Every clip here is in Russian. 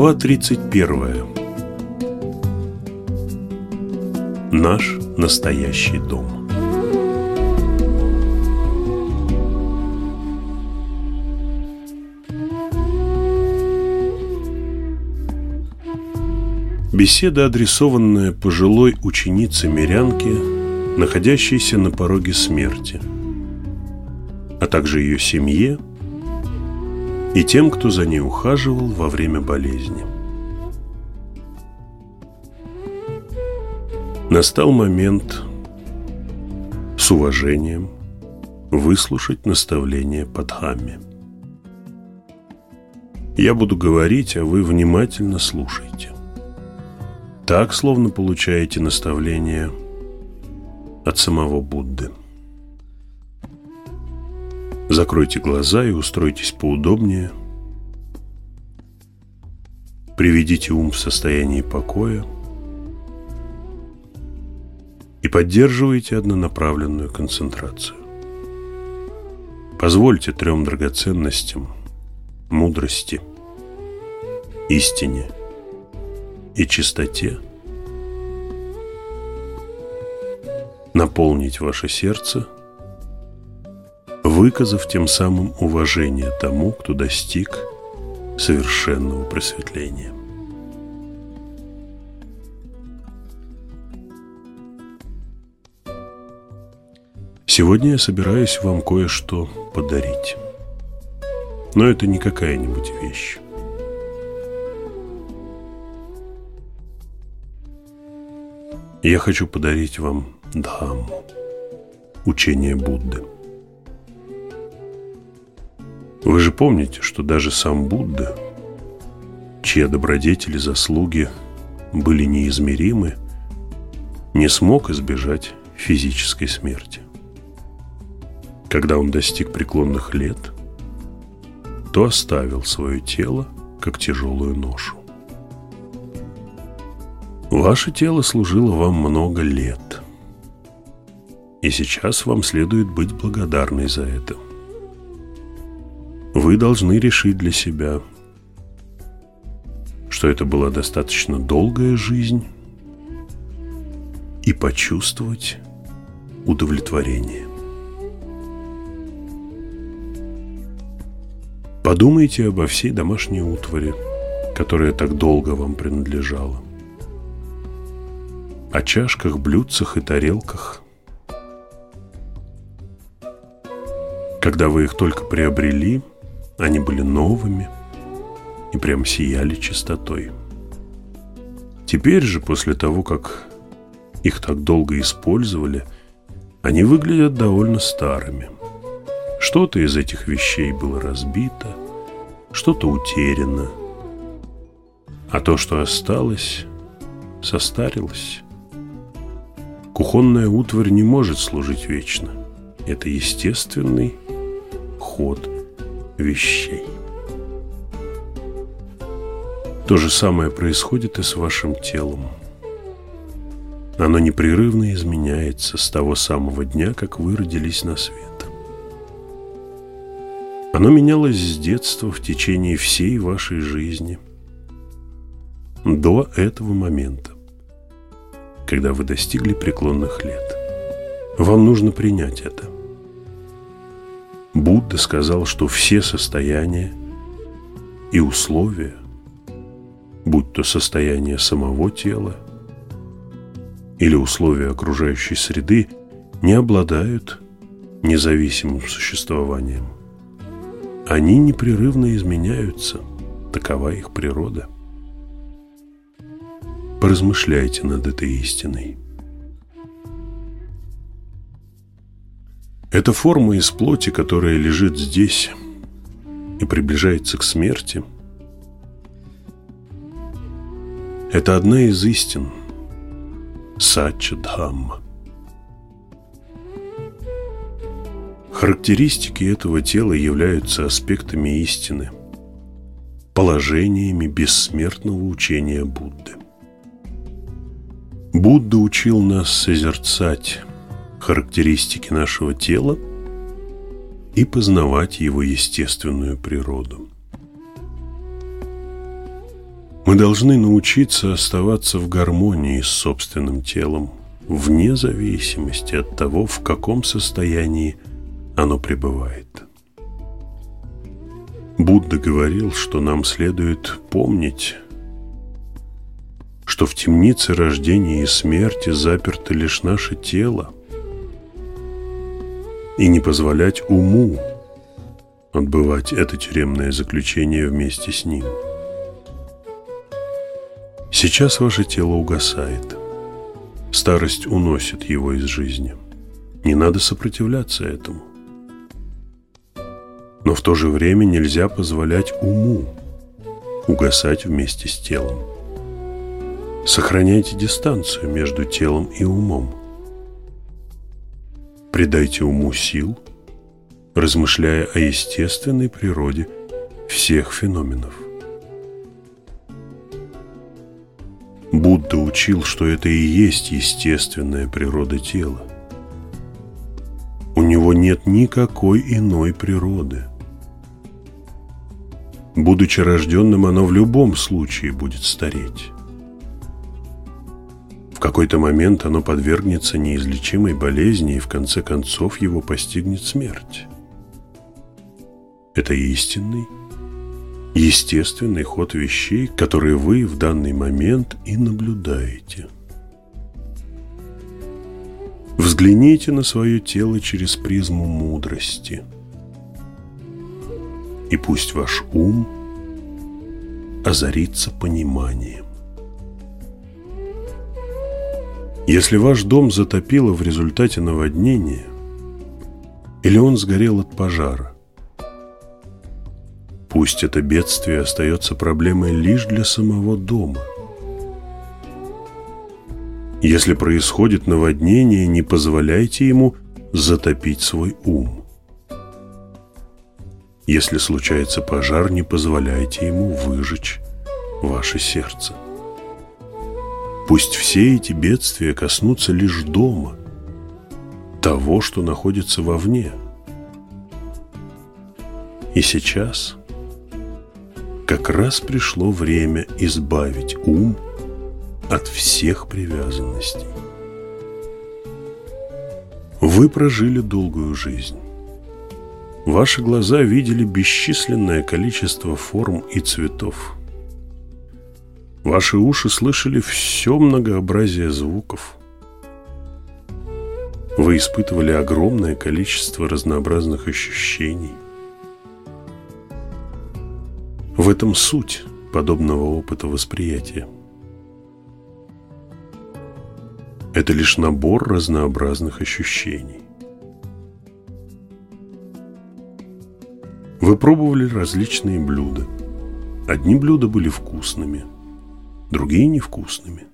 Глава 31. Наш настоящий дом. Беседа, адресованная пожилой ученице мирянке, находящейся на пороге смерти, а также ее семье – и тем, кто за ней ухаживал во время болезни. Настал момент с уважением выслушать наставление Падхамме. Я буду говорить, а вы внимательно слушайте. Так, словно получаете наставление от самого Будды. Закройте глаза и устройтесь поудобнее. Приведите ум в состояние покоя и поддерживайте однонаправленную концентрацию. Позвольте трем драгоценностям – мудрости, истине и чистоте – наполнить ваше сердце – выказав тем самым уважение тому, кто достиг совершенного просветления. Сегодня я собираюсь вам кое-что подарить. Но это не какая-нибудь вещь. Я хочу подарить вам Дхамму, учение Будды. Вы же помните, что даже сам Будда, чьи добродетели заслуги были неизмеримы, не смог избежать физической смерти. Когда он достиг преклонных лет, то оставил свое тело как тяжелую ношу. Ваше тело служило вам много лет, и сейчас вам следует быть благодарной за это – вы должны решить для себя, что это была достаточно долгая жизнь и почувствовать удовлетворение. Подумайте обо всей домашней утвари, которая так долго вам принадлежала. О чашках, блюдцах и тарелках. Когда вы их только приобрели – они были новыми и прям сияли чистотой. Теперь же, после того, как их так долго использовали, они выглядят довольно старыми. Что-то из этих вещей было разбито, что-то утеряно, а то, что осталось, состарилось. Кухонная утварь не может служить вечно. Это естественный ход вещей. То же самое происходит и с вашим телом. Оно непрерывно изменяется с того самого дня, как вы родились на свет. Оно менялось с детства в течение всей вашей жизни до этого момента, когда вы достигли преклонных лет. Вам нужно принять это – Будда сказал, что все состояния и условия, будь то состояние самого тела или условия окружающей среды, не обладают независимым существованием. Они непрерывно изменяются, такова их природа. Поразмышляйте над этой истиной. Эта форма из плоти, которая лежит здесь и приближается к смерти, это одна из истин Сача Дхамма. Характеристики этого тела являются аспектами истины, положениями бессмертного учения Будды. Будда учил нас созерцать характеристики нашего тела и познавать его естественную природу. Мы должны научиться оставаться в гармонии с собственным телом, вне зависимости от того, в каком состоянии оно пребывает. Будда говорил, что нам следует помнить, что в темнице рождения и смерти заперто лишь наше тело, и не позволять уму отбывать это тюремное заключение вместе с ним. Сейчас ваше тело угасает. Старость уносит его из жизни. Не надо сопротивляться этому. Но в то же время нельзя позволять уму угасать вместе с телом. Сохраняйте дистанцию между телом и умом. Придайте уму сил, размышляя о естественной природе всех феноменов. Будда учил, что это и есть естественная природа тела. У него нет никакой иной природы. Будучи рожденным, оно в любом случае будет стареть. В какой-то момент оно подвергнется неизлечимой болезни, и в конце концов его постигнет смерть. Это истинный, естественный ход вещей, которые вы в данный момент и наблюдаете. Взгляните на свое тело через призму мудрости – и пусть ваш ум озарится пониманием. Если ваш дом затопило в результате наводнения, или он сгорел от пожара, пусть это бедствие остается проблемой лишь для самого дома. Если происходит наводнение, не позволяйте ему затопить свой ум. Если случается пожар, не позволяйте ему выжечь ваше сердце. Пусть все эти бедствия коснутся лишь дома, того, что находится вовне. И сейчас как раз пришло время избавить ум от всех привязанностей. Вы прожили долгую жизнь. Ваши глаза видели бесчисленное количество форм и цветов. Ваши уши слышали все многообразие звуков. Вы испытывали огромное количество разнообразных ощущений. В этом суть подобного опыта восприятия. Это лишь набор разнообразных ощущений. Вы пробовали различные блюда. Одни блюда были вкусными, другие невкусными.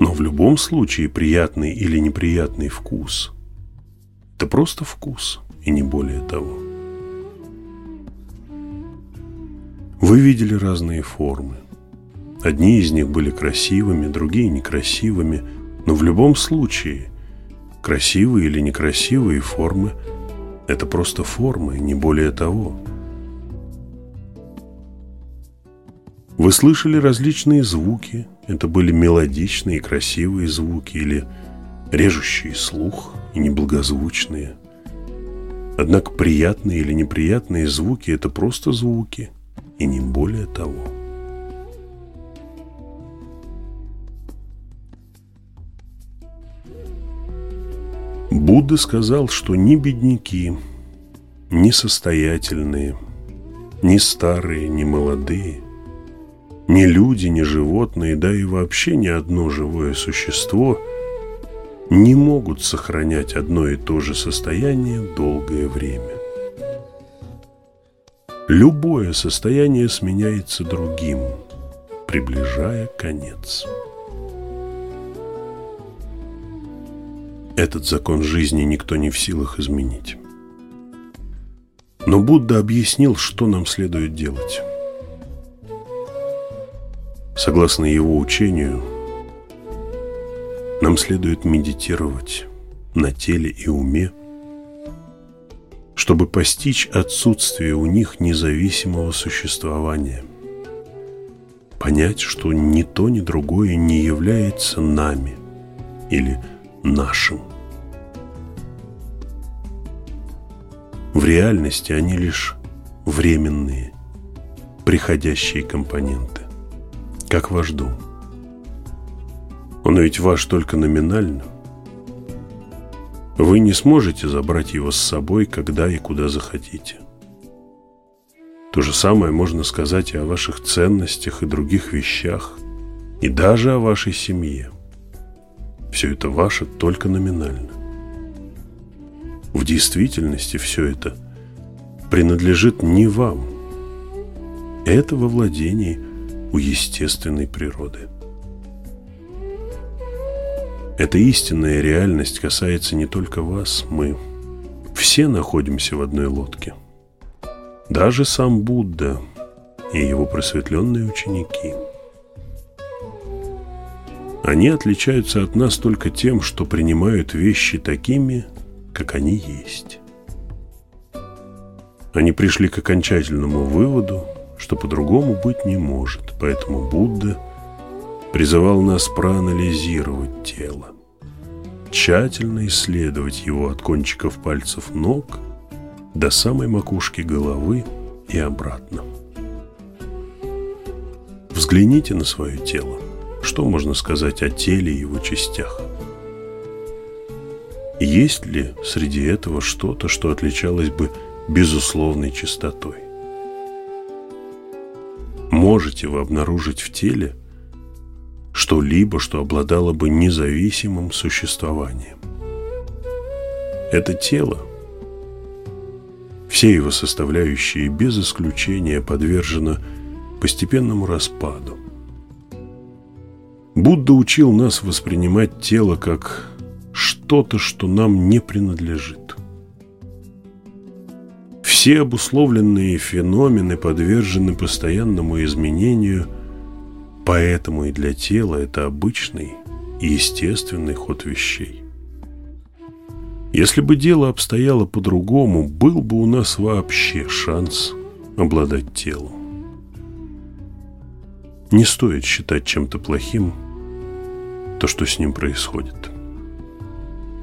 Но в любом случае приятный или неприятный вкус – это просто вкус, и не более того. Вы видели разные формы. Одни из них были красивыми, другие некрасивыми, но в любом случае красивые или некрасивые формы – это просто формы, не более того. Вы слышали различные звуки. Это были мелодичные и красивые звуки или режущие слух и неблагозвучные. Однако приятные или неприятные звуки – это просто звуки и не более того. Будда сказал, что ни бедняки, ни состоятельные, ни старые, ни молодые, ни люди, ни животные, да и вообще ни одно живое существо не могут сохранять одно и то же состояние долгое время. Любое состояние сменяется другим, приближая конец. Этот закон жизни никто не в силах изменить. Но Будда объяснил, что нам следует делать. Согласно его учению, нам следует медитировать на теле и уме, чтобы постичь отсутствие у них независимого существования, понять, что ни то, ни другое не является нами или нашим. В реальности они лишь временные, приходящие компоненты, как ваш дом. Он ведь ваш только номинально. Вы не сможете забрать его с собой, когда и куда захотите. То же самое можно сказать и о ваших ценностях и других вещах, и даже о вашей семье. Все это ваше только номинально. В действительности все это принадлежит не вам. Это во владении у естественной природы. Эта истинная реальность касается не только вас, мы все находимся в одной лодке. Даже сам Будда и его просветленные ученики. Они отличаются от нас только тем, что принимают вещи такими, как они есть. Они пришли к окончательному выводу, что по-другому быть не может, поэтому Будда призывал нас проанализировать тело, тщательно исследовать его от кончиков пальцев ног до самой макушки головы и обратно. Взгляните на свое тело. Что можно сказать о теле и его частях? Есть ли среди этого что-то, что отличалось бы безусловной чистотой? Можете вы обнаружить в теле что-либо, что обладало бы независимым существованием? Это тело, все его составляющие без исключения подвержены постепенному распаду. Будда учил нас воспринимать тело как что-то, что нам не принадлежит. Все обусловленные феномены подвержены постоянному изменению, поэтому и для тела это обычный и естественный ход вещей. Если бы дело обстояло по-другому, был бы у нас вообще шанс обладать телом. Не стоит считать чем-то плохим то, что с ним происходит.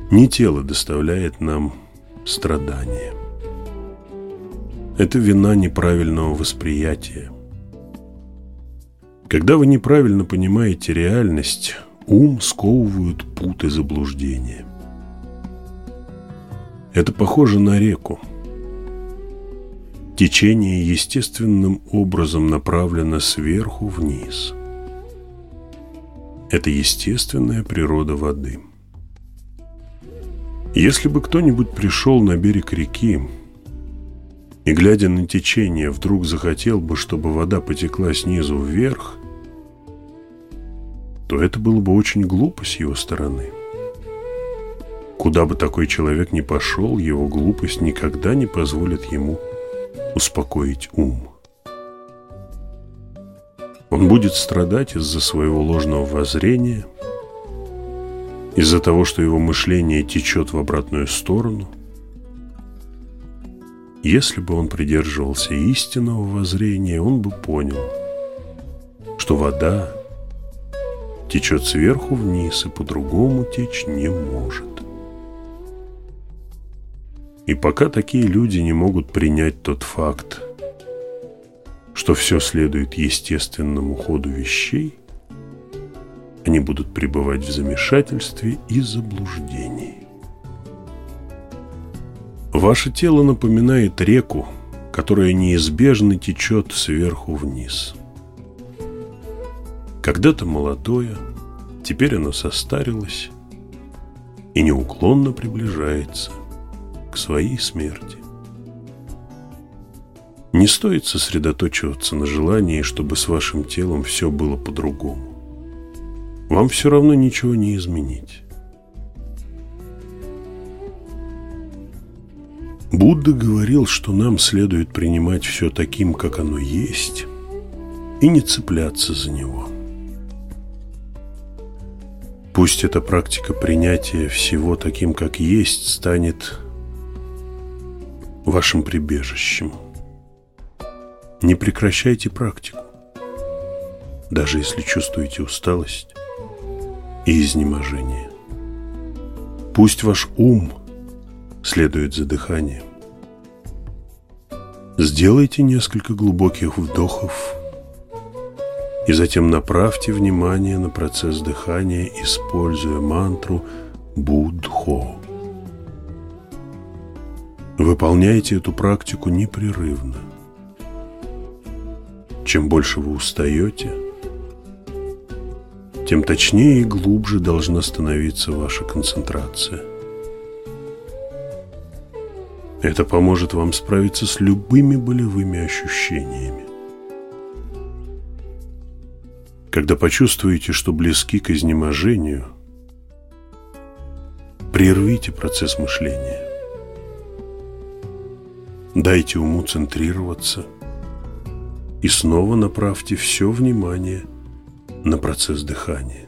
Не тело доставляет нам страдания. Это вина неправильного восприятия. Когда вы неправильно понимаете реальность, ум сковывают путы заблуждения. Это похоже на реку. Течение естественным образом направлено сверху вниз. Это естественная природа воды. Если бы кто-нибудь пришел на берег реки и, глядя на течение, вдруг захотел бы, чтобы вода потекла снизу вверх, то это было бы очень глупо с его стороны. Куда бы такой человек ни пошел, его глупость никогда не позволит ему успокоить ум. Он будет страдать из-за своего ложного воззрения – из-за того, что его мышление течет в обратную сторону. Если бы он придерживался истинного воззрения, он бы понял, что вода течет сверху вниз и по-другому течь не может. И пока такие люди не могут принять тот факт, что все следует естественному ходу вещей, они будут пребывать в замешательстве и заблуждении. Ваше тело напоминает реку, которая неизбежно течет сверху вниз. Когда-то молодое, теперь оно состарилось и неуклонно приближается к своей смерти. Не стоит сосредоточиваться на желании, чтобы с вашим телом все было по-другому вам все равно ничего не изменить. Будда говорил, что нам следует принимать все таким, как оно есть, и не цепляться за него. Пусть эта практика принятия всего таким, как есть, станет вашим прибежищем. Не прекращайте практику. даже если чувствуете усталость и изнеможение. Пусть ваш ум следует за дыханием. Сделайте несколько глубоких вдохов и затем направьте внимание на процесс дыхания, используя мантру Будхо. Выполняйте эту практику непрерывно. Чем больше вы устаете, тем точнее и глубже должна становиться ваша концентрация. Это поможет вам справиться с любыми болевыми ощущениями. Когда почувствуете, что близки к изнеможению, прервите процесс мышления. Дайте уму центрироваться и снова направьте все внимание на процесс дыхания.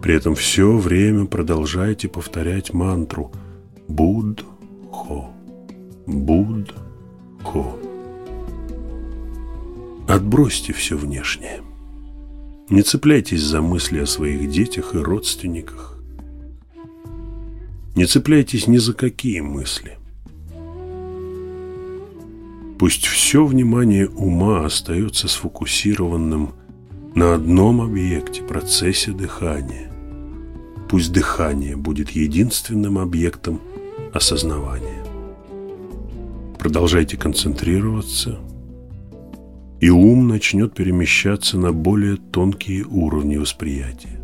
При этом все время продолжайте повторять мантру Будхо, Будхо. Отбросьте все внешнее. Не цепляйтесь за мысли о своих детях и родственниках. Не цепляйтесь ни за какие мысли. Пусть все внимание ума остается сфокусированным на одном объекте, процессе дыхания. Пусть дыхание будет единственным объектом осознавания. Продолжайте концентрироваться, и ум начнет перемещаться на более тонкие уровни восприятия.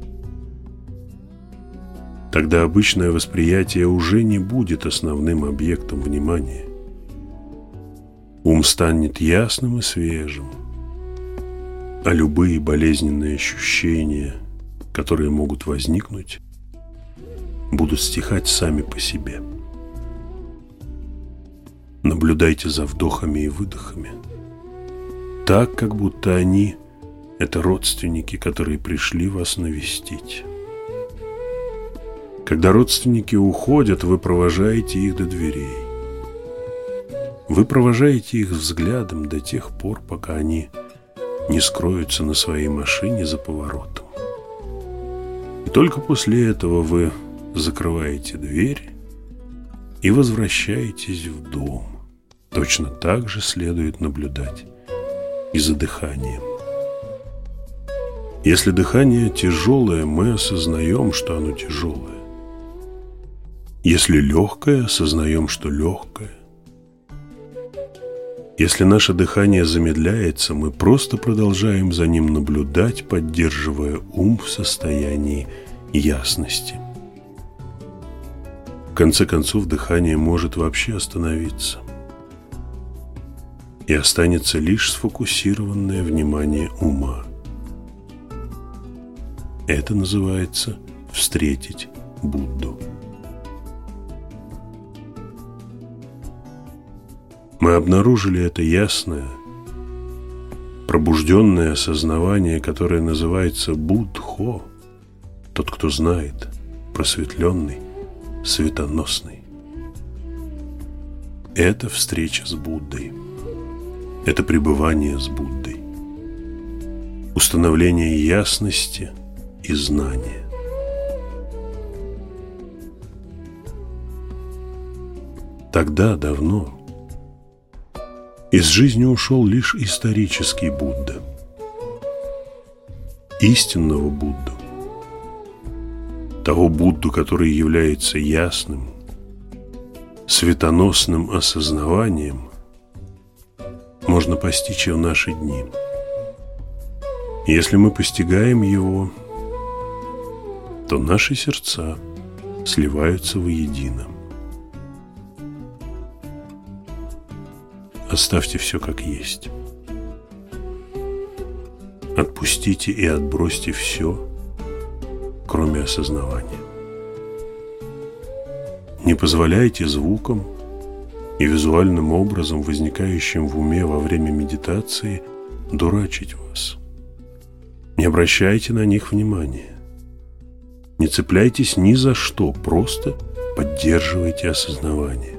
Тогда обычное восприятие уже не будет основным объектом внимания. Ум станет ясным и свежим, а любые болезненные ощущения, которые могут возникнуть, будут стихать сами по себе. Наблюдайте за вдохами и выдохами, так, как будто они – это родственники, которые пришли вас навестить. Когда родственники уходят, вы провожаете их до дверей. Вы провожаете их взглядом до тех пор, пока они не скроются на своей машине за поворотом. И только после этого вы закрываете дверь и возвращаетесь в дом. Точно так же следует наблюдать и за дыханием. Если дыхание тяжелое, мы осознаем, что оно тяжелое. Если легкое, осознаем, что легкое. Если наше дыхание замедляется, мы просто продолжаем за ним наблюдать, поддерживая ум в состоянии ясности. В конце концов, дыхание может вообще остановиться. И останется лишь сфокусированное внимание ума. Это называется «встретить Будду». Мы обнаружили это ясное, пробужденное осознавание, которое называется Будхо, тот, кто знает, просветленный, светоносный. Это встреча с Буддой. Это пребывание с Буддой. Установление ясности и знания. Тогда, давно, из жизни ушел лишь исторический Будда. Истинного Будду. Того Будду, который является ясным, светоносным осознаванием, можно постичь и в наши дни. Если мы постигаем его, то наши сердца сливаются воедино. Оставьте все как есть. Отпустите и отбросьте все, кроме осознавания. Не позволяйте звукам и визуальным образом, возникающим в уме во время медитации, дурачить вас. Не обращайте на них внимания. Не цепляйтесь ни за что, просто поддерживайте осознавание.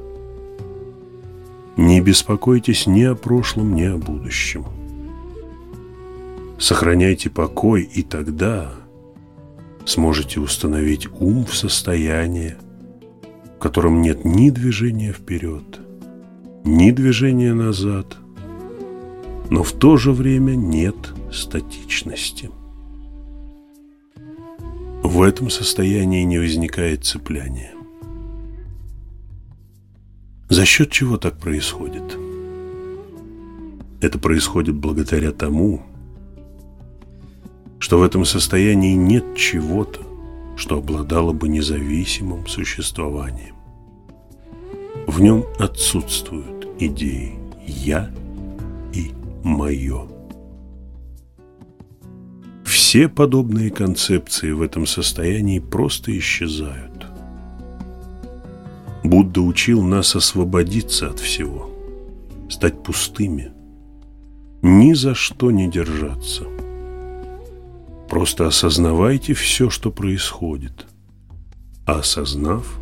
Не беспокойтесь ни о прошлом, ни о будущем. Сохраняйте покой, и тогда сможете установить ум в состояние, в котором нет ни движения вперед, ни движения назад, но в то же время нет статичности. В этом состоянии не возникает цепляния. За счет чего так происходит? Это происходит благодаря тому, что в этом состоянии нет чего-то, что обладало бы независимым существованием. В нем отсутствуют идеи «я» и «моё». Все подобные концепции в этом состоянии просто исчезают. Будда учил нас освободиться от всего, стать пустыми, ни за что не держаться. Просто осознавайте все, что происходит, а осознав,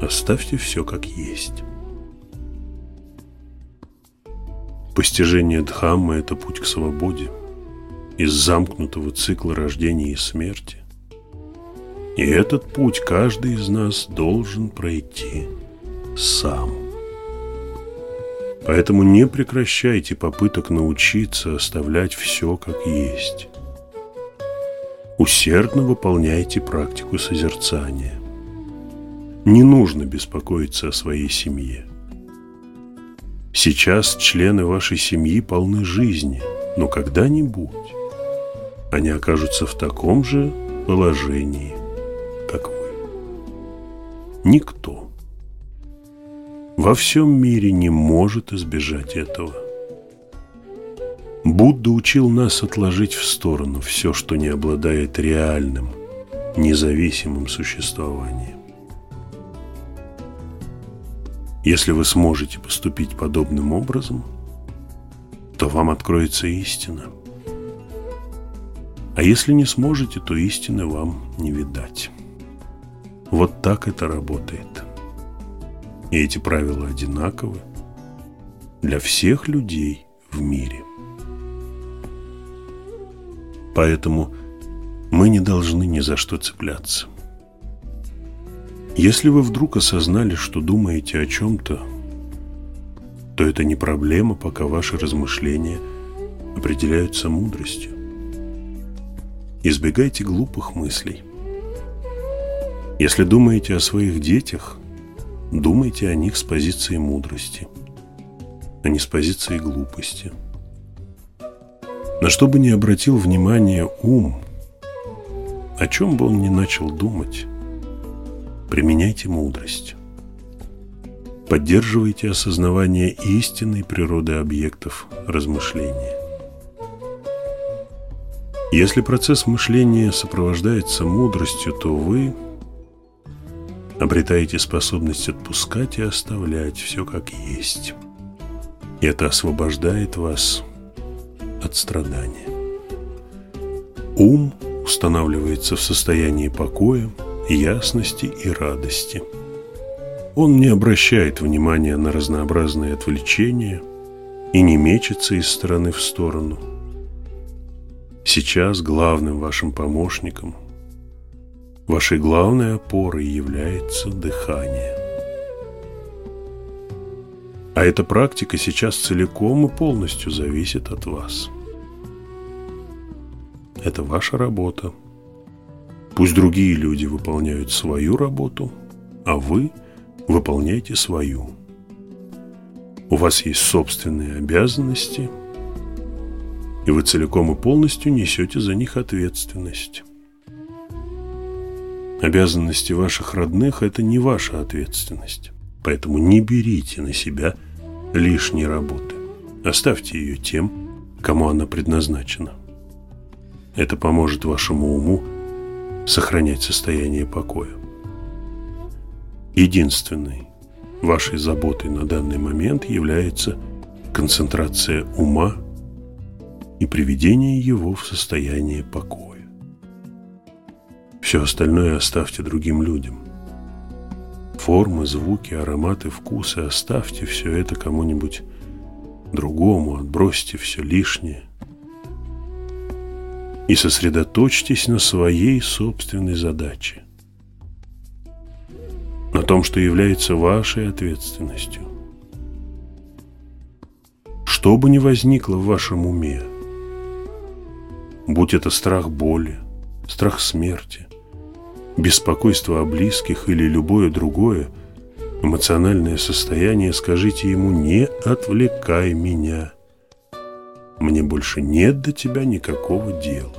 оставьте все как есть. Постижение Дхаммы – это путь к свободе из замкнутого цикла рождения и смерти. И этот путь каждый из нас должен пройти сам. Поэтому не прекращайте попыток научиться оставлять все как есть. Усердно выполняйте практику созерцания. Не нужно беспокоиться о своей семье. Сейчас члены вашей семьи полны жизни, но когда-нибудь они окажутся в таком же положении, как вы. Никто во всем мире не может избежать этого. Будда учил нас отложить в сторону все, что не обладает реальным, независимым существованием. Если вы сможете поступить подобным образом, то вам откроется истина – а если не сможете, то истины вам не видать. Вот так это работает. И эти правила одинаковы для всех людей в мире. Поэтому мы не должны ни за что цепляться. Если вы вдруг осознали, что думаете о чем-то, то это не проблема, пока ваши размышления определяются мудростью. Избегайте глупых мыслей. Если думаете о своих детях, думайте о них с позиции мудрости, а не с позиции глупости. На что бы ни обратил внимание ум, о чем бы он ни начал думать, применяйте мудрость. Поддерживайте осознавание истинной природы объектов размышления. Если процесс мышления сопровождается мудростью, то вы обретаете способность отпускать и оставлять все как есть. И это освобождает вас от страдания. Ум устанавливается в состоянии покоя, ясности и радости. Он не обращает внимания на разнообразные отвлечения и не мечется из стороны в сторону – Сейчас главным вашим помощником, вашей главной опорой является дыхание. А эта практика сейчас целиком и полностью зависит от вас. Это ваша работа. Пусть другие люди выполняют свою работу, а вы выполняйте свою. У вас есть собственные обязанности – и вы целиком и полностью несете за них ответственность. Обязанности ваших родных – это не ваша ответственность, поэтому не берите на себя лишней работы. Оставьте ее тем, кому она предназначена. Это поможет вашему уму сохранять состояние покоя. Единственной вашей заботой на данный момент является концентрация ума и приведение его в состояние покоя. Все остальное оставьте другим людям. Формы, звуки, ароматы, вкусы оставьте все это кому-нибудь другому, отбросьте все лишнее. И сосредоточьтесь на своей собственной задаче, на том, что является вашей ответственностью. Что бы ни возникло в вашем уме, будь это страх боли, страх смерти, беспокойство о близких или любое другое эмоциональное состояние, скажите ему «не отвлекай меня». Мне больше нет до тебя никакого дела.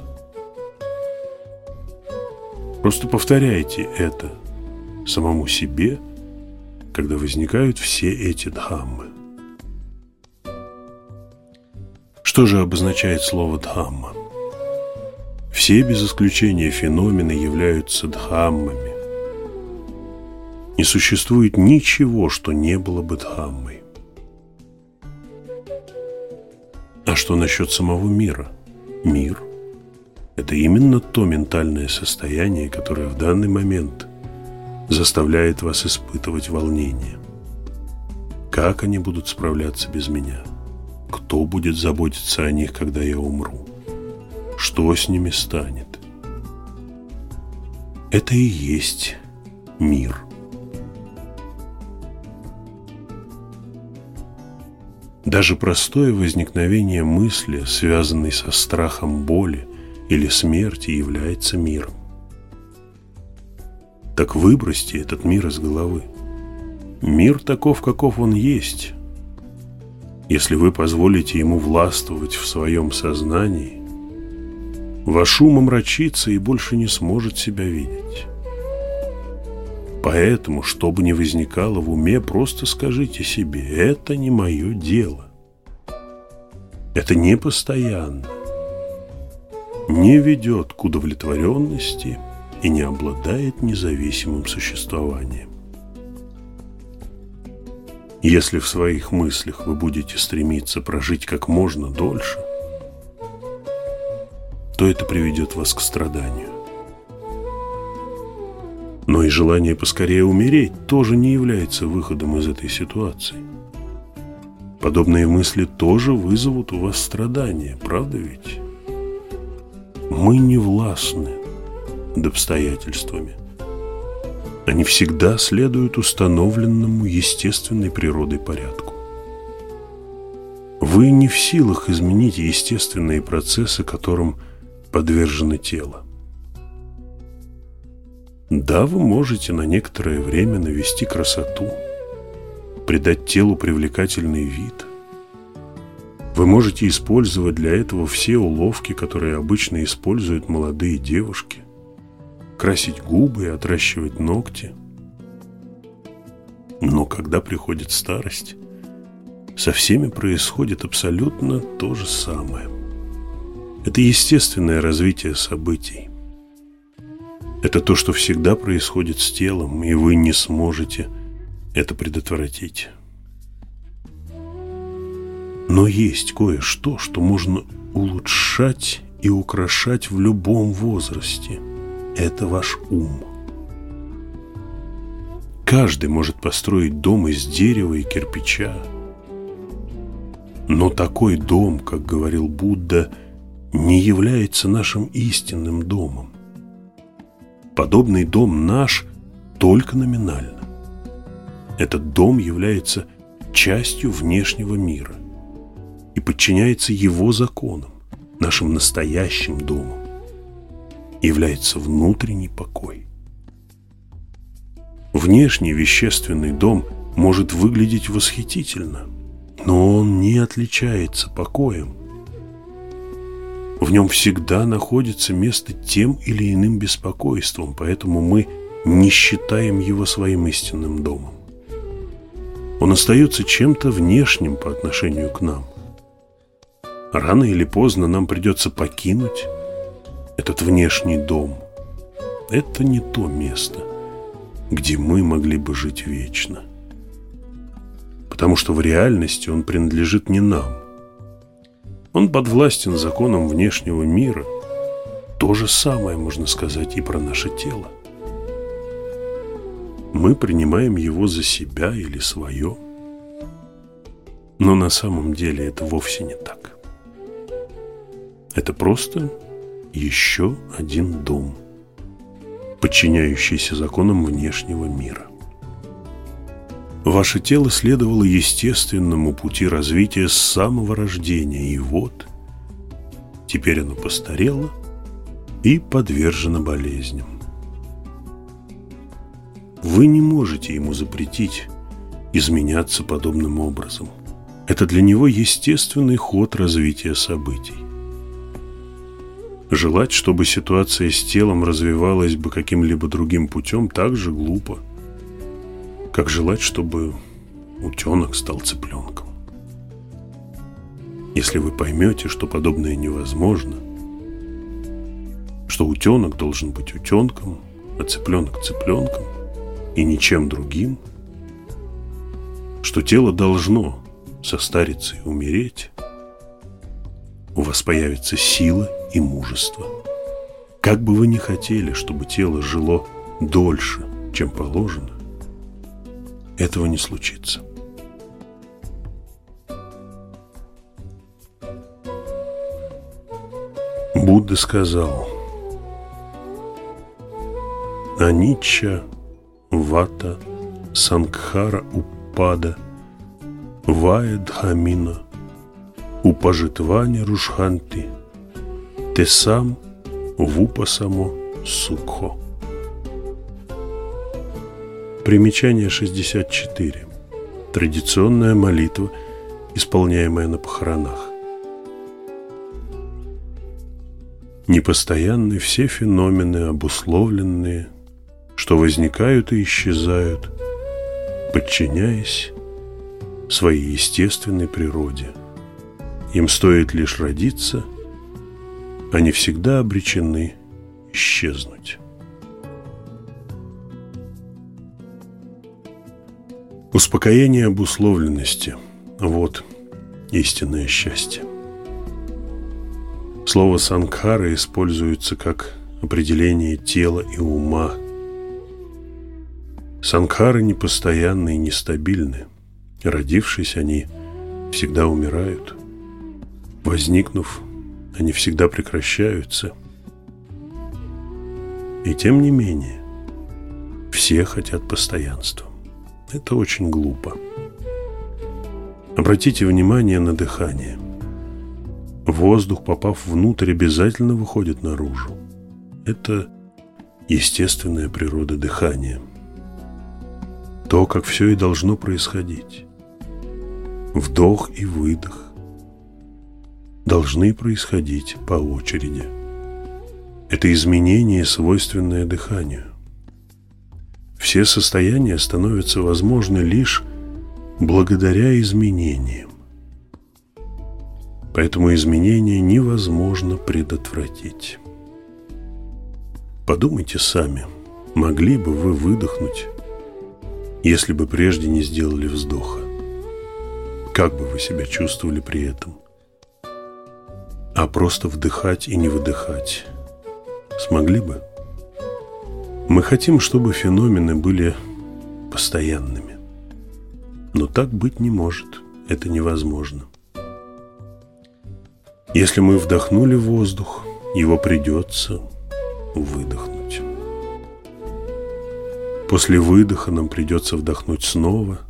Просто повторяйте это самому себе, когда возникают все эти дхаммы. Что же обозначает слово «дхамма»? Все без исключения феномены являются дхаммами. Не существует ничего, что не было бы дхаммой. Что насчет самого мира? Мир – это именно то ментальное состояние, которое в данный момент заставляет вас испытывать волнение. Как они будут справляться без меня? Кто будет заботиться о них, когда я умру? Что с ними станет? Это и есть мир – Даже простое возникновение мысли, связанной со страхом боли или смерти, является миром. Так выбросьте этот мир из головы. Мир таков, каков он есть. Если вы позволите ему властвовать в своем сознании, ваш ум омрачится и больше не сможет себя видеть. Поэтому, что бы ни возникало в уме, просто скажите себе, это не мое дело. Это не постоянно, не ведет к удовлетворенности и не обладает независимым существованием. Если в своих мыслях вы будете стремиться прожить как можно дольше, то это приведет вас к страданию. Но и желание поскорее умереть тоже не является выходом из этой ситуации. Подобные мысли тоже вызовут у вас страдания, правда ведь? Мы не властны над обстоятельствами. Они всегда следуют установленному естественной природой порядку. Вы не в силах изменить естественные процессы, которым подвержено тело. Да, вы можете на некоторое время навести красоту, придать телу привлекательный вид. Вы можете использовать для этого все уловки, которые обычно используют молодые девушки. Красить губы и отращивать ногти. Но когда приходит старость, со всеми происходит абсолютно то же самое. Это естественное развитие событий. Это то, что всегда происходит с телом, и вы не сможете это предотвратить. Но есть кое-что, что можно улучшать и украшать в любом возрасте. Это ваш ум. Каждый может построить дом из дерева и кирпича. Но такой дом, как говорил Будда, не является нашим истинным домом. Подобный дом наш только номинально. Этот дом является частью внешнего мира и подчиняется его законам, нашим настоящим домом. Является внутренний покой. Внешний вещественный дом может выглядеть восхитительно, но он не отличается покоем в нем всегда находится место тем или иным беспокойством, поэтому мы не считаем его своим истинным домом. Он остается чем-то внешним по отношению к нам. Рано или поздно нам придется покинуть этот внешний дом. Это не то место, где мы могли бы жить вечно. Потому что в реальности он принадлежит не нам, он подвластен законам внешнего мира. То же самое можно сказать и про наше тело. Мы принимаем его за себя или свое. Но на самом деле это вовсе не так. Это просто еще один дом, подчиняющийся законам внешнего мира. Ваше тело следовало естественному пути развития с самого рождения, и вот теперь оно постарело и подвержено болезням. Вы не можете ему запретить изменяться подобным образом. Это для него естественный ход развития событий. Желать, чтобы ситуация с телом развивалась бы каким-либо другим путем, так же глупо, как желать, чтобы утенок стал цыпленком. Если вы поймете, что подобное невозможно, что утенок должен быть утенком, а цыпленок цыпленком и ничем другим, что тело должно состариться и умереть, у вас появится сила и мужество. Как бы вы ни хотели, чтобы тело жило дольше, чем положено, этого не случится. Будда сказал Анича Вата Сангхара Упада Ваедхамина Упажитвани Рушханти – те сам вупасамо сукхо. Примечание 64. Традиционная молитва, исполняемая на похоронах. Непостоянны все феномены, обусловленные, что возникают и исчезают, подчиняясь своей естественной природе. Им стоит лишь родиться – они всегда обречены исчезнуть. Успокоение обусловленности – вот истинное счастье. Слово «санкхара» используется как определение тела и ума. Санкхары непостоянны и нестабильны. Родившись, они всегда умирают. Возникнув, они всегда прекращаются. И тем не менее, все хотят постоянства. Это очень глупо. Обратите внимание на дыхание. Воздух, попав внутрь, обязательно выходит наружу. Это естественная природа дыхания. То, как все и должно происходить. Вдох и выдох должны происходить по очереди. Это изменение, свойственное дыханию. Все состояния становятся возможны лишь благодаря изменениям. Поэтому изменения невозможно предотвратить. Подумайте сами, могли бы вы выдохнуть, если бы прежде не сделали вздоха? Как бы вы себя чувствовали при этом? а просто вдыхать и не выдыхать. Смогли бы? Мы хотим, чтобы феномены были постоянными. Но так быть не может. Это невозможно. Если мы вдохнули воздух, его придется выдохнуть. После выдоха нам придется вдохнуть снова.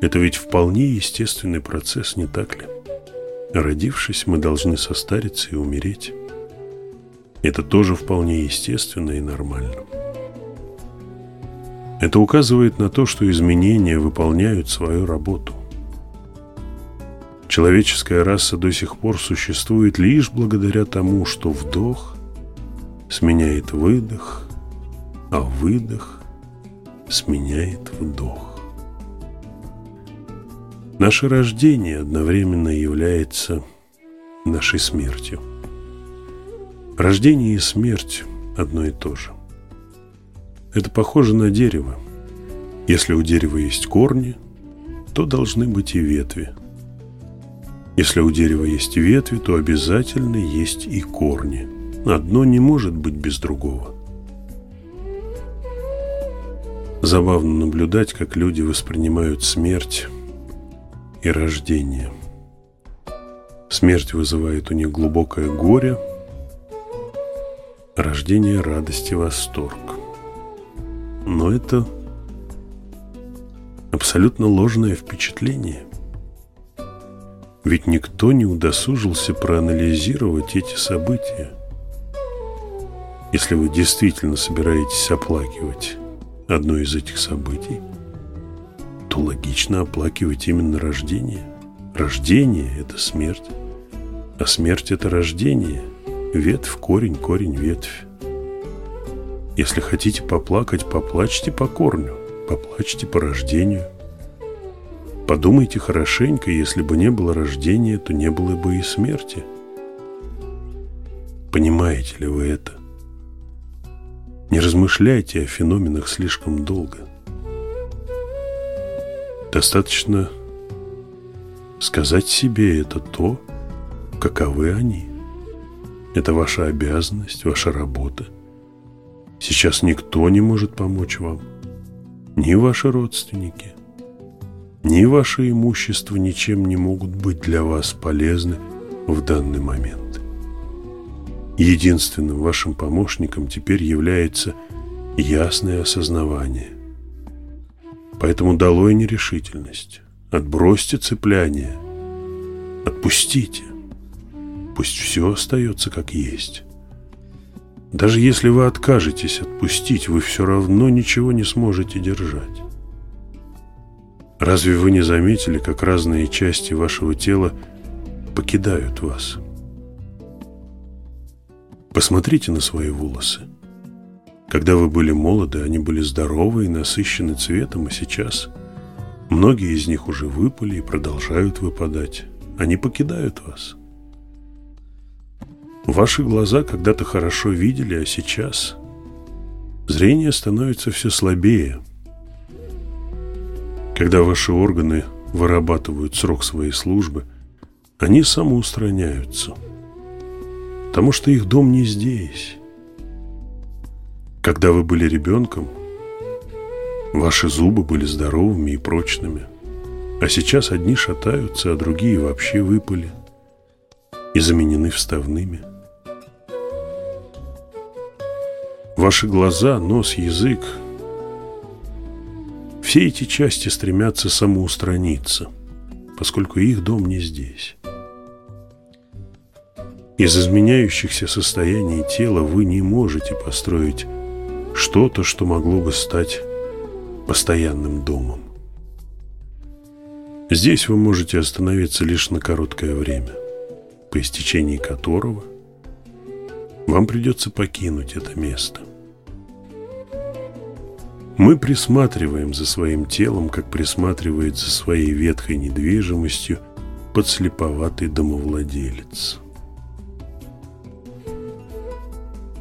Это ведь вполне естественный процесс, не так ли? Родившись, мы должны состариться и умереть. Это тоже вполне естественно и нормально. Это указывает на то, что изменения выполняют свою работу. Человеческая раса до сих пор существует лишь благодаря тому, что вдох сменяет выдох, а выдох сменяет вдох. Наше рождение одновременно является нашей смертью. Рождение и смерть одно и то же. Это похоже на дерево. Если у дерева есть корни, то должны быть и ветви. Если у дерева есть ветви, то обязательно есть и корни. Одно не может быть без другого. Забавно наблюдать, как люди воспринимают смерть и рождение. Смерть вызывает у них глубокое горе, рождение, радость и восторг. Но это абсолютно ложное впечатление. Ведь никто не удосужился проанализировать эти события. Если вы действительно собираетесь оплакивать одно из этих событий, то логично оплакивать именно рождение. Рождение – это смерть, а смерть – это рождение. Ветвь, корень, корень, ветвь. Если хотите поплакать, поплачьте по корню, поплачьте по рождению. Подумайте хорошенько, если бы не было рождения, то не было бы и смерти. Понимаете ли вы это? Не размышляйте о феноменах слишком долго. Достаточно сказать себе это то, каковы они. Это ваша обязанность, ваша работа. Сейчас никто не может помочь вам. Ни ваши родственники, ни ваше имущество ничем не могут быть для вас полезны в данный момент. Единственным вашим помощником теперь является ясное осознавание. Поэтому долой нерешительность, отбросьте цепляние, отпустите. Пусть все остается как есть. Даже если вы откажетесь отпустить, вы все равно ничего не сможете держать. Разве вы не заметили, как разные части вашего тела покидают вас? Посмотрите на свои волосы. Когда вы были молоды, они были здоровы и насыщены цветом, а сейчас многие из них уже выпали и продолжают выпадать. Они покидают вас. Ваши глаза когда-то хорошо видели, а сейчас зрение становится все слабее. Когда ваши органы вырабатывают срок своей службы, они самоустраняются – потому что их дом не здесь. Когда вы были ребенком, ваши зубы были здоровыми и прочными, а сейчас одни шатаются, а другие вообще выпали и заменены вставными. Ваши глаза, нос, язык – все эти части стремятся самоустраниться, поскольку их дом не здесь. Из изменяющихся состояний тела вы не можете построить что-то, что могло бы стать постоянным домом. Здесь вы можете остановиться лишь на короткое время, по истечении которого вам придется покинуть это место. Мы присматриваем за своим телом, как присматривает за своей ветхой недвижимостью подслеповатый домовладелец.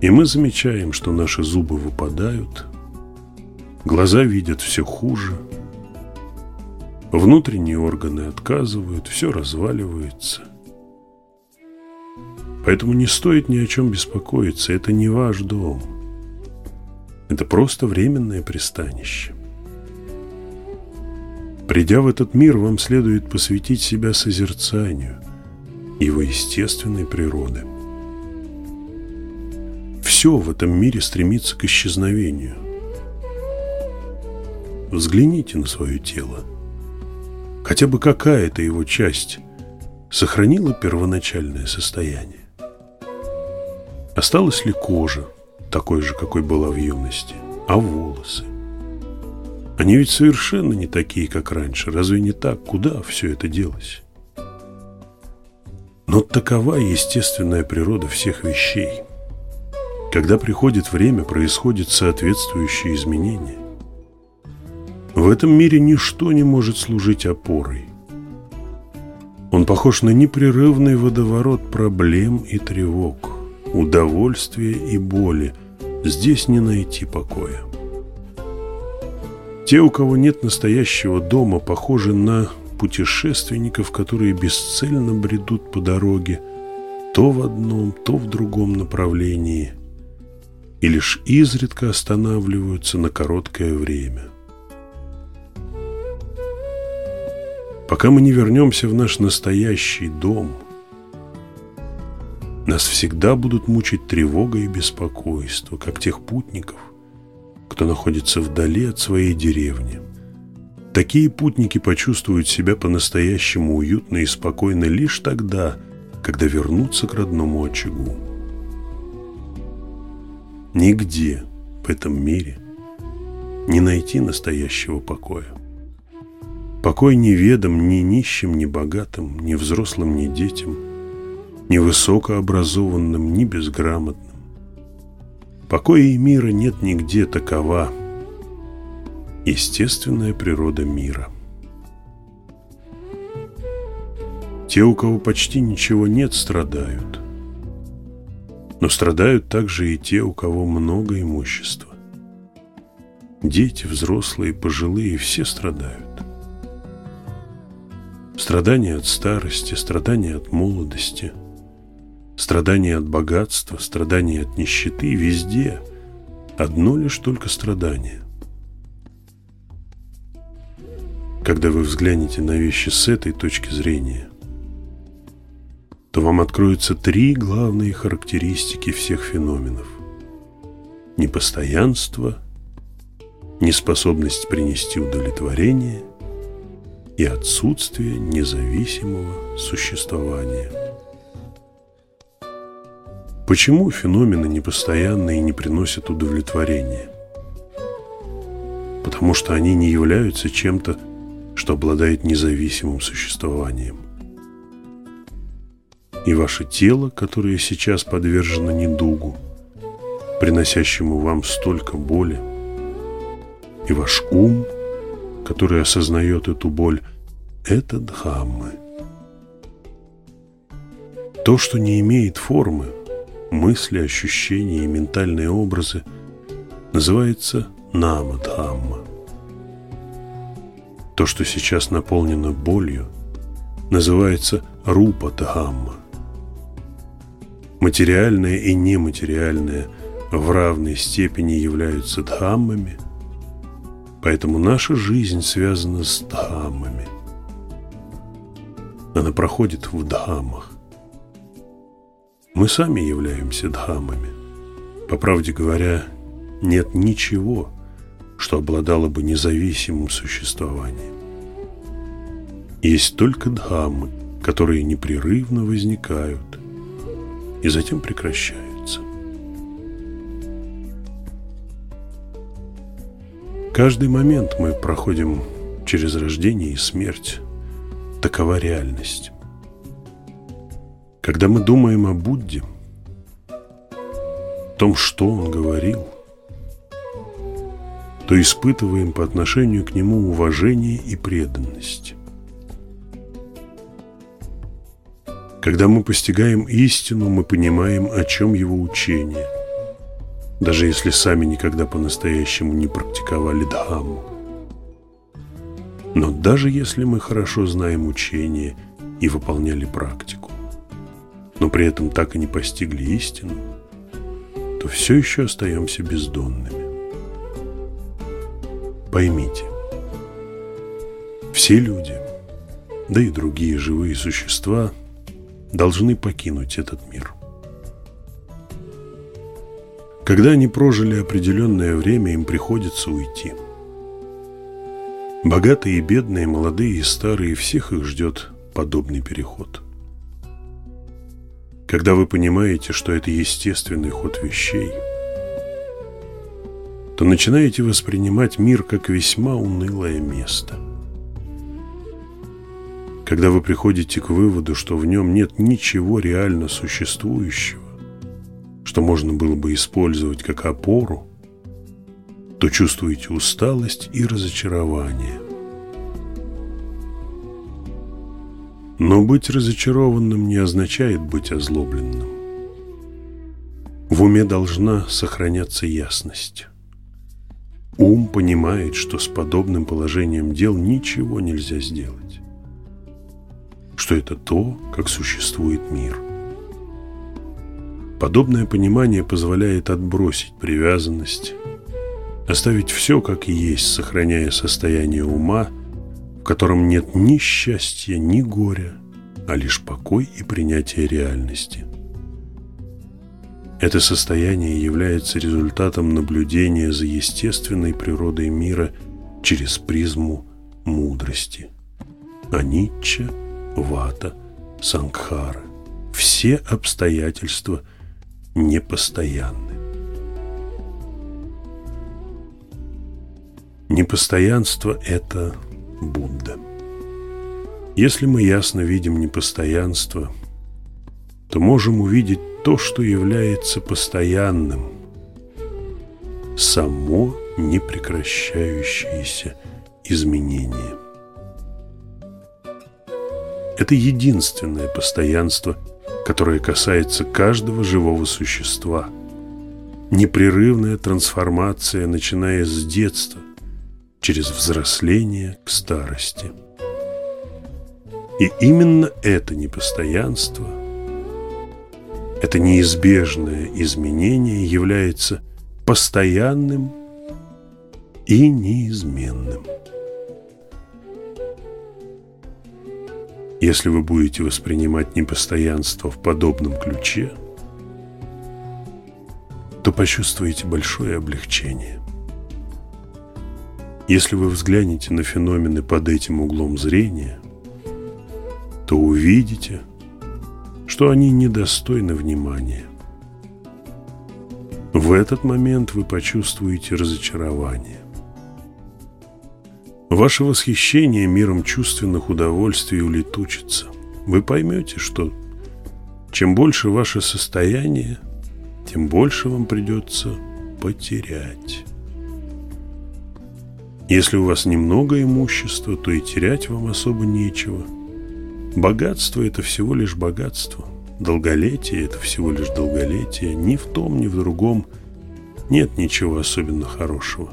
И мы замечаем, что наши зубы выпадают, глаза видят все хуже, внутренние органы отказывают, все разваливается. Поэтому не стоит ни о чем беспокоиться, это не ваш дом. Это просто временное пристанище. Придя в этот мир, вам следует посвятить себя созерцанию его естественной природы – все в этом мире стремится к исчезновению. Взгляните на свое тело. Хотя бы какая-то его часть сохранила первоначальное состояние. Осталась ли кожа, такой же, какой была в юности, а волосы? Они ведь совершенно не такие, как раньше. Разве не так? Куда все это делось? Но такова естественная природа всех вещей. Когда приходит время, происходит соответствующие изменения. В этом мире ничто не может служить опорой. Он похож на непрерывный водоворот проблем и тревог, удовольствия и боли. Здесь не найти покоя. Те, у кого нет настоящего дома, похожи на путешественников, которые бесцельно бредут по дороге то в одном, то в другом направлении – и лишь изредка останавливаются на короткое время. Пока мы не вернемся в наш настоящий дом, Нас всегда будут мучить тревога и беспокойство, как тех путников, кто находится вдали от своей деревни. Такие путники почувствуют себя по-настоящему уютно и спокойно лишь тогда, когда вернутся к родному очагу. Нигде в этом мире не найти настоящего покоя. Покой неведом ни нищим, ни богатым, ни взрослым, ни детям, ни высокообразованным, ни безграмотным. Покоя и мира нет нигде такова естественная природа мира. Те, у кого почти ничего нет, страдают. Но страдают также и те, у кого много имущества. Дети, взрослые, пожилые, все страдают. Страдания от старости, страдания от молодости, страдания от богатства, страдания от нищеты, везде одно лишь только страдание. Когда вы взглянете на вещи с этой точки зрения, то вам откроются три главные характеристики всех феноменов. Непостоянство, неспособность принести удовлетворение и отсутствие независимого существования. Почему феномены непостоянны и не приносят удовлетворения? Потому что они не являются чем-то, что обладает независимым существованием. И ваше тело, которое сейчас подвержено недугу, приносящему вам столько боли, и ваш ум, который осознает эту боль, это дхаммы. То, что не имеет формы, мысли, ощущения и ментальные образы, называется нама-дхамма. То, что сейчас наполнено болью, называется рупа-дхамма. Материальное и нематериальное в равной степени являются дхаммами – Поэтому наша жизнь связана с дхаммами. Она проходит в дхаммах. Мы сами являемся дхаммами. По правде говоря, нет ничего, что обладало бы независимым существованием. Есть только дхаммы, которые непрерывно возникают и затем прекращают. Каждый момент мы проходим через рождение и смерть. Такова реальность. Когда мы думаем о Будде, о том, что он говорил, то испытываем по отношению к нему уважение и преданность. Когда мы постигаем истину, мы понимаем, о чем его учение – даже если сами никогда по-настоящему не практиковали Дхамму. Но даже если мы хорошо знаем учение и выполняли практику, но при этом так и не постигли истину, то все еще остаемся бездонными. Поймите, все люди, да и другие живые существа должны покинуть этот мир. Когда они прожили определенное время, им приходится уйти. Богатые и бедные, молодые и старые, всех их ждет подобный переход. Когда вы понимаете, что это естественный ход вещей, то начинаете воспринимать мир как весьма унылое место. Когда вы приходите к выводу, что в нем нет ничего реально существующего, что можно было бы использовать как опору, то чувствуете усталость и разочарование. Но быть разочарованным не означает быть озлобленным. В уме должна сохраняться ясность. Ум понимает, что с подобным положением дел ничего нельзя сделать. Что это то, как существует мир. Подобное понимание позволяет отбросить привязанность, оставить все как есть, сохраняя состояние ума, котором нет ни счастья, ни горя, а лишь покой и принятие реальности. Это состояние является результатом наблюдения за естественной природой мира через призму мудрости. Аничча, вата, сангхара. Все обстоятельства непостоянны. Непостоянство – это Будда. Если мы ясно видим непостоянство, то можем увидеть то, что является постоянным, само непрекращающееся изменение. Это единственное постоянство, которое касается каждого живого существа. Непрерывная трансформация, начиная с детства, через взросление к старости. И именно это непостоянство, это неизбежное изменение является постоянным и неизменным. Если вы будете воспринимать непостоянство в подобном ключе, то почувствуете большое облегчение. Если вы взглянете на феномены под этим углом зрения, то увидите, что они недостойны внимания. В этот момент вы почувствуете разочарование. Ваше восхищение миром чувственных удовольствий улетучится. Вы поймете, что чем больше ваше состояние, тем больше вам придется потерять. Если у вас немного имущества, то и терять вам особо нечего. Богатство – это всего лишь богатство. Долголетие – это всего лишь долголетие. Ни в том, ни в другом нет ничего особенно хорошего.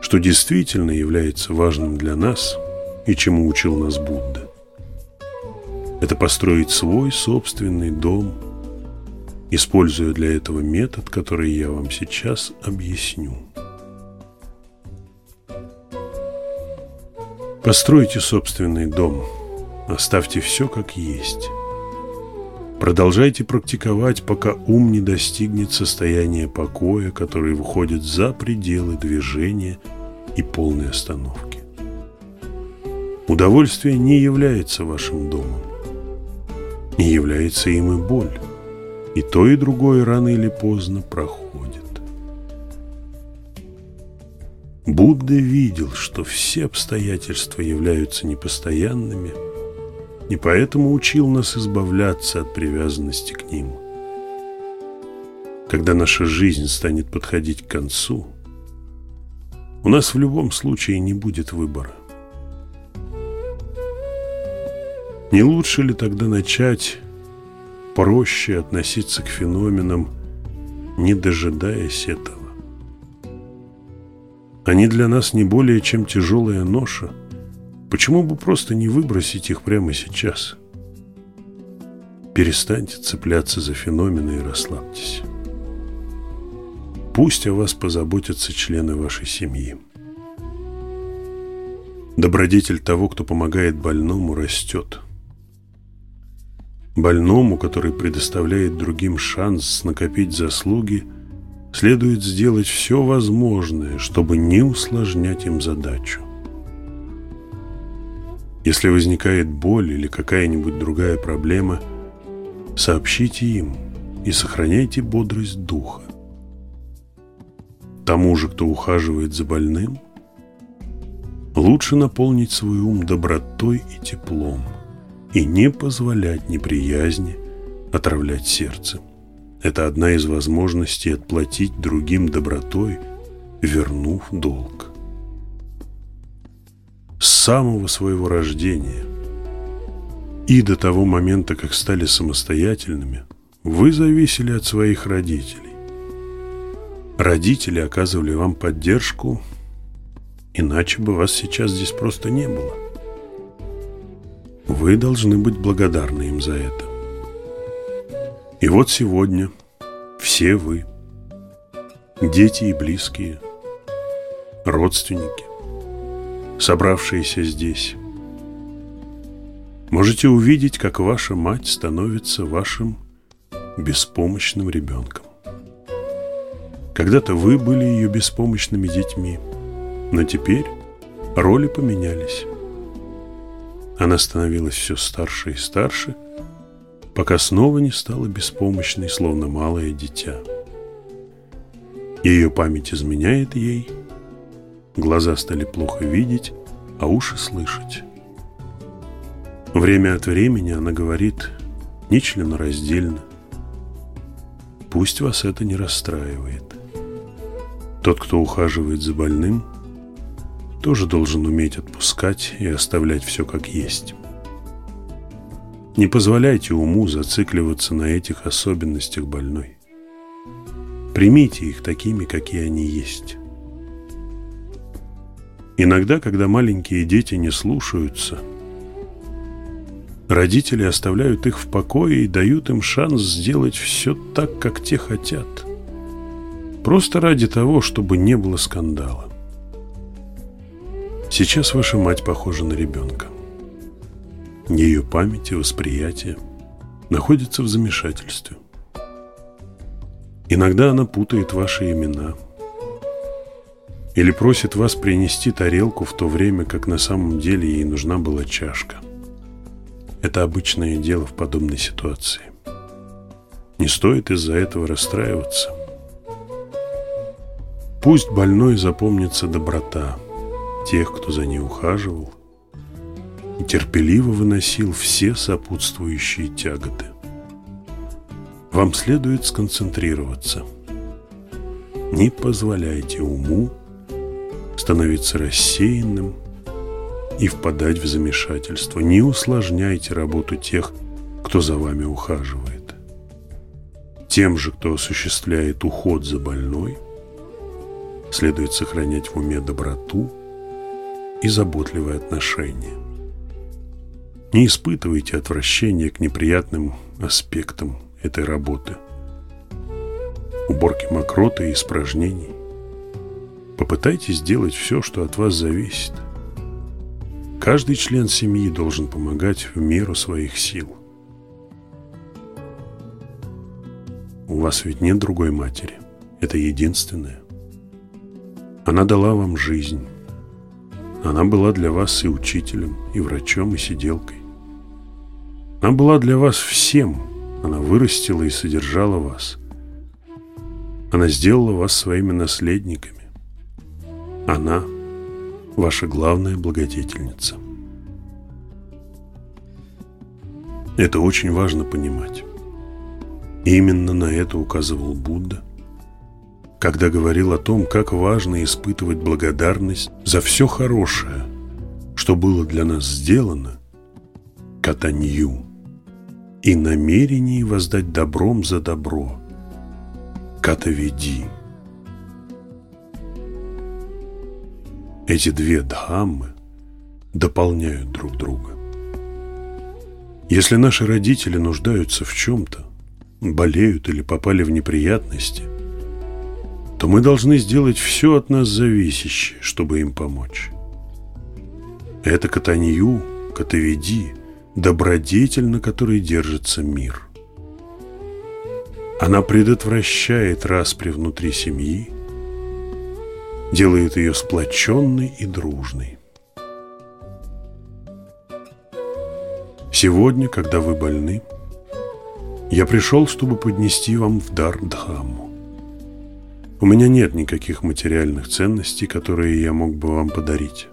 Что действительно является важным для нас и чему учил нас Будда – это построить свой собственный дом, используя для этого метод, который я вам сейчас объясню. Постройте собственный дом, оставьте все как есть. Продолжайте практиковать, пока ум не достигнет состояния покоя, который выходит за пределы движения и полной остановки. Удовольствие не является вашим домом. Не является им и боль. И то, и другое рано или поздно проходит. Будда видел, что все обстоятельства являются непостоянными, и поэтому учил нас избавляться от привязанности к ним. Когда наша жизнь станет подходить к концу, у нас в любом случае не будет выбора. Не лучше ли тогда начать проще относиться к феноменам, не дожидаясь этого? Они для нас не более чем тяжелая ноша. Почему бы просто не выбросить их прямо сейчас? Перестаньте цепляться за феномены и расслабьтесь. Пусть о вас позаботятся члены вашей семьи. Добродетель того, кто помогает больному, растет. Больному, который предоставляет другим шанс накопить заслуги – следует сделать все возможное, чтобы не усложнять им задачу. Если возникает боль или какая-нибудь другая проблема, сообщите им и сохраняйте бодрость духа. Тому же, кто ухаживает за больным, лучше наполнить свой ум добротой и теплом и не позволять неприязни отравлять сердце. Это одна из возможностей отплатить другим добротой, вернув долг. С самого своего рождения и до того момента, как стали самостоятельными, вы зависели от своих родителей. Родители оказывали вам поддержку, иначе бы вас сейчас здесь просто не было. Вы должны быть благодарны им за это. И вот сегодня все вы, дети и близкие, родственники, собравшиеся здесь, можете увидеть, как ваша мать становится вашим беспомощным ребенком. Когда-то вы были ее беспомощными детьми, но теперь роли поменялись. Она становилась все старше и старше, пока снова не стала беспомощной, словно малое дитя. Ее память изменяет ей, глаза стали плохо видеть, а уши слышать. Время от времени она говорит нечленораздельно. Пусть вас это не расстраивает. Тот, кто ухаживает за больным, тоже должен уметь отпускать и оставлять все как есть. Не позволяйте уму зацикливаться на этих особенностях больной. Примите их такими, какие они есть. Иногда, когда маленькие дети не слушаются, родители оставляют их в покое и дают им шанс сделать все так, как те хотят. Просто ради того, чтобы не было скандала. Сейчас ваша мать похожа на ребенка. Ее память и восприятие находятся в замешательстве. Иногда она путает ваши имена или просит вас принести тарелку в то время, как на самом деле ей нужна была чашка. Это обычное дело в подобной ситуации. Не стоит из-за этого расстраиваться. Пусть больной запомнится доброта тех, кто за ней ухаживал и терпеливо выносил все сопутствующие тяготы. Вам следует сконцентрироваться. Не позволяйте уму становиться рассеянным и впадать в замешательство. Не усложняйте работу тех, кто за вами ухаживает. Тем же, кто осуществляет уход за больной, следует сохранять в уме доброту и заботливое отношение. Не испытывайте отвращения к неприятным аспектам этой работы. Уборки мокроты и испражнений. Попытайтесь сделать все, что от вас зависит. Каждый член семьи должен помогать в меру своих сил. У вас ведь нет другой матери. Это единственная. Она дала вам жизнь. Она была для вас и учителем, и врачом, и сиделкой. Она была для вас всем – она вырастила и содержала вас. Она сделала вас своими наследниками. Она – ваша главная благодетельница. Это очень важно понимать. И именно на это указывал Будда, когда говорил о том, как важно испытывать благодарность за все хорошее, что было для нас сделано, катанью – и намерении воздать добром за добро. Катаведи. Эти две дхаммы дополняют друг друга. Если наши родители нуждаются в чем-то, болеют или попали в неприятности, то мы должны сделать все от нас зависящее, чтобы им помочь. Это катанью, катаведи – добродетель, на которой держится мир. Она предотвращает распри внутри семьи, делает ее сплоченной и дружной. Сегодня, когда вы больны, я пришел, чтобы поднести вам в дар Дхамму. У меня нет никаких материальных ценностей, которые я мог бы вам подарить.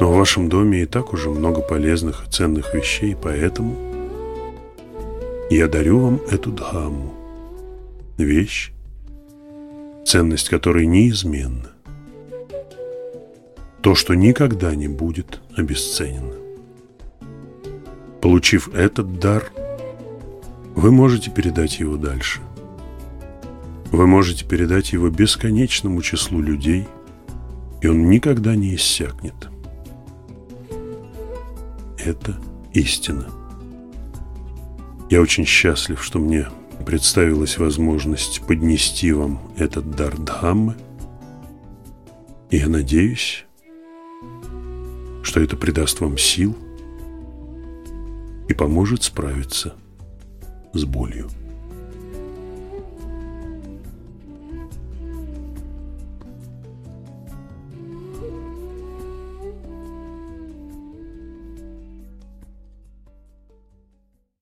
Но в вашем доме и так уже много полезных и ценных вещей, поэтому я дарю вам эту дхамму. Вещь, ценность которой неизменна. То, что никогда не будет обесценено. Получив этот дар, вы можете передать его дальше. Вы можете передать его бесконечному числу людей, и он никогда не иссякнет это истина. Я очень счастлив, что мне представилась возможность поднести вам этот дар Дхаммы. И я надеюсь, что это придаст вам сил и поможет справиться с болью.